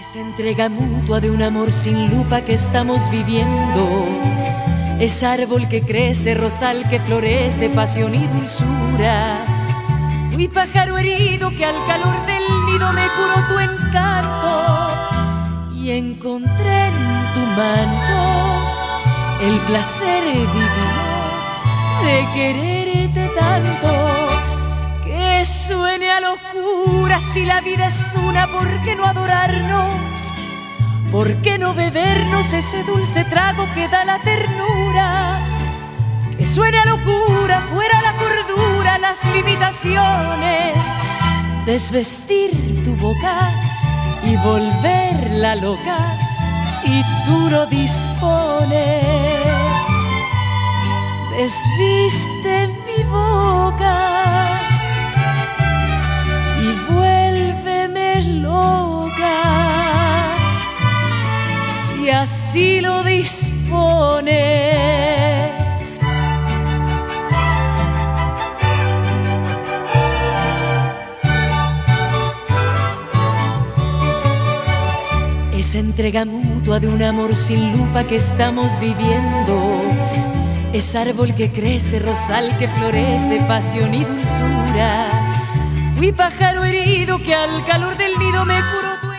Esa entrega mutua de un amor sin lupa que estamos viviendo. Es árbol que crece, rosal que florece, pasión y dulzura. Fui pájaro herido que al calor del nido me curó tu encanto. Y encontré en tu manto el placer divino de quererte tanto que a si la vida es una, ¿por qué no adorarnos? ¿Por qué no bebernos ese dulce trago que da la ternura? Que suene a locura, fuera la cordura, las limitaciones, desvestir tu boca y volverla loca si tú lo dispones. Desviste si así lo dispones. Esa entrega mutua de un amor sin lupa que estamos viviendo. Es árbol que crece, rosal que florece, pasión y dulzura. Fui pájaro herido que al calor del nido me curó